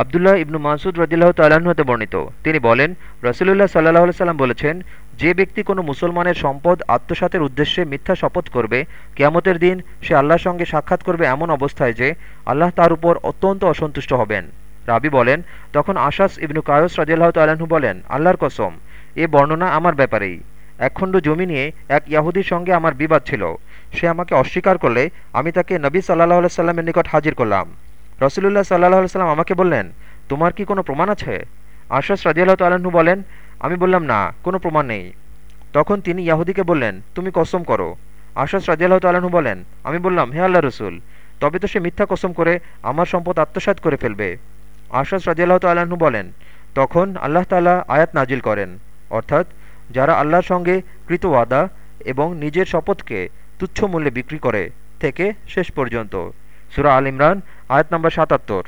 আবদুল্লাহ ইবনু মাসুদ রদিল্লাহ তাল্লাহ্ন হতে বর্ণিত। তিনি বলেন, রসুলুল্লাহ সাল্লাহ সাল্লাম বলেছেন, যে ব্যক্তি কোনো মুসলমানের সম্পদ আত্মসাতের উদ্দেশ্যে মিথ্যা শপথ করবে, কেয়ামতের দিন সে আল্লাহর সঙ্গে সাক্ষাৎ করবে এমন অবস্থায় যে আল্লাহ তার উপর অত্যন্ত অসন্তুষ্ট হবেন। রাবি বলেন, তখন আশাস ইবনু কায়স রাজিয়াল্লাহ তাল্লাহ্ন বলেন, আল্লাহর কসম, এ বর্ণনা আমার ব্যাপারেই। একখণ্ড জমি নিয়ে এক ইয়াহুদির সঙ্গে আমার বিবাদ ছিল। সে আমাকে অস্বীকার করলে আমি তাকে নবী সাল্লাহ সাল্লামের নিকট হাজির করলাম। রসুলুল্লাহ সাল্লাহ সাল্লাম আমাকে বললেন, তোমার কি কোনো প্রমাণ আছে? আশাস রাজিয়াল্লাহ তাল্লাহ্ন বলেন, আমি বললাম, না, কোনো প্রমাণ নেই। তখন তিনি ইয়াহুদিকে বললেন, তুমি কসম করো। আশাস রাজিয়াল্লাহ তাল্লাহ্ন বলেন, আমি বললাম, হে আল্লাহ রসুল, তবে তো সে মিথ্যা কসম করে আমার সম্পদ আত্মসাত করে ফেলবে। আশাস রাজিয়াল্লাহ তাল্লাহ্ন বলেন, তখন আল্লাহ তালা আয়াত নাজিল করেন, অর্থাৎ যারা আল্লাহর সঙ্গে কৃত ওয়াদা এবং নিজের শপথকে তুচ্ছ মূল্যে বিক্রি করে থেকে শেষ পর্যন্ত। সুরা আল ইমরান আয়াত নম্বর সাতাত্তর।